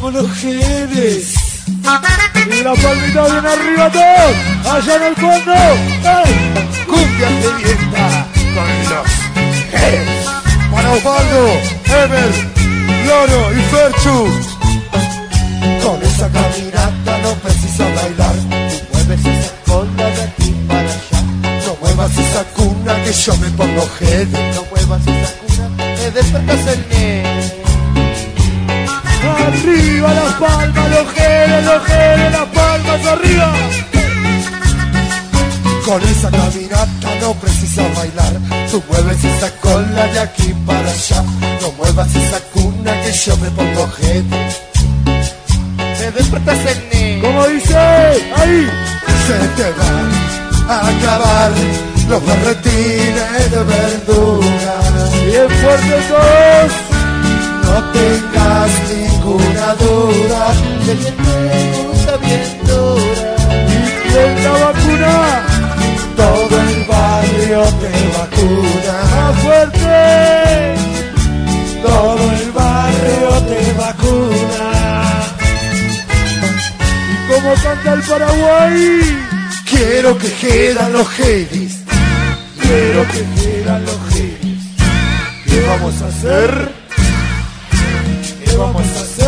vamos los genes. La palmita bien arriba todos. Allá en el fondo. ¡Ey! Cumbia de fiesta con los genes. Para Osvaldo, Ever, Loro y Ferchu. Con esa caminata no precisa bailar. Tú mueves esa cola de aquí para allá. No muevas esa cuna que yo me pongo genes. No muevas esa cuna, me despertas el nene. Arriba las palmas, los genes, los genes, las palmas arriba. Con esa caminata no precisa bailar. Tú mueves esa cola de aquí para allá. No muevas esa cuna que yo me pongo gente. Me despertas el nene. Como dice, ahí. Se te van a acabar los berretines de verdura. Bien fuerte todos. No tengas ninguna vacuna. Más fuerte. Todo el barrio te vacuna. Y como canta el Paraguay. Quiero que quedan los helis. Quiero que quedan los helis. ¿Qué vamos a hacer? ¿Qué vamos a hacer?